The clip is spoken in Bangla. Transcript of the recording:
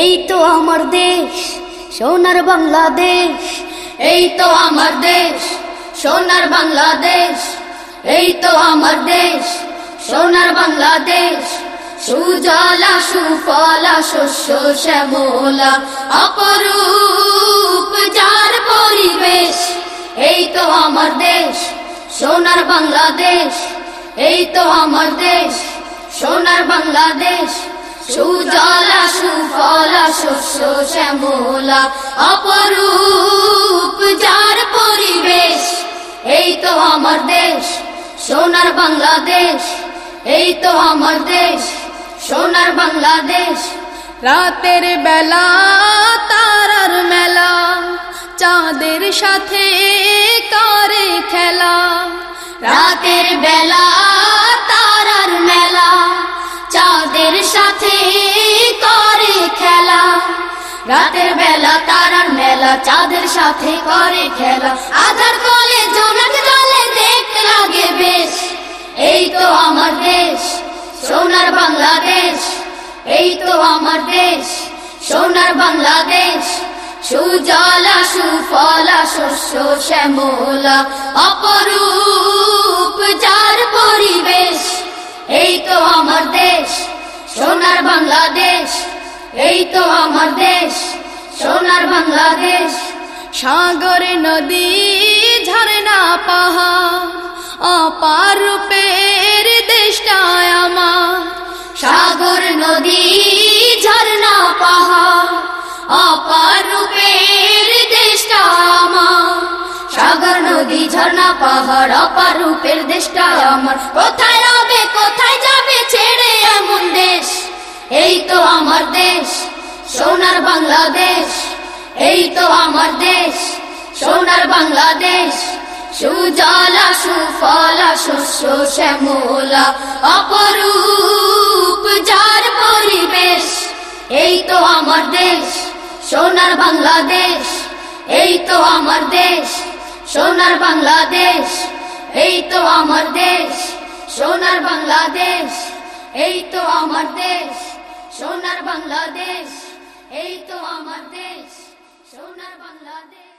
এই তো আমার দেশ, সোনার বাংলাদেশ। এই তো আমার দেশ, সোনার বাংলাদেশ। এই তো আমার দেশ, সোনার বাংলাদেশ। সুজলা, সুফলা, শস্য, শ্যামলা, অপরূপ যার পরিবেশ। এই তো আমার দেশ, সোনার বাংলাদেশ। এই তো আমার দেশ, সোনার বাংলাদেশ। সুজলা সুফলা শস্য শ্যামলা, অপরূপ যার পরিবেশ, এই তো আমার দেশ, সোনার বাংলাদেশ, এই তো আমার দেশ, সোনার বাংলাদেশ। রাতের বেলা তারার মেলা, চাঁদের সাথে করে খেলা। রাতের বেলা তারার মেলা, চাঁদের সাথে রাতের বেলা তারার মেলা, চাঁদের সাথে করে খেলা। আধার কলে জোনাক জলে দেখতে লাগে বেশ। এই তো আমার দেশ, সোনার বাংলাদেশ। এই তো আমার দেশ, সোনার বাংলাদেশ। সুজলা, সুফলা, শস্য, শ্যামলা, অপরূপ যার পরিবেশ। এই তো আমার দেশ, সোনার বাংলাদেশ। এই তো আমার দেশ, সোনার বাংলাদেশ। সাগর নদী ঝরনা পাহাড়, অপার রূপের দেশটায় আমার। সাগর নদী, ঝর্ণা, পাহাড়, অপার রূপের দেশটা আমার। সাগর নদী, ঝর্ণা, পাহাড়, অপার রূপের দেশটা আমার। কোথায় তো আমার দেশ, সোনার বাংলাদেশ। এই তো আমার দেশ, সোনার বাংলাদেশ। সুজলা, সুফলা, শস্য, শ্যামলা, অপরূপ যার পরিবেশ। এই তো আমার দেশ, সোনার বাংলাদেশ। এই তো আমার দেশ, সোনার বাংলাদেশ। এই তো আমার দেশ, সোনার বাংলাদেশ। এই তো আমার দেশ। সোনার বাংলাদেশ এই তো আমার দেশ সোনার বাংলাদেশ।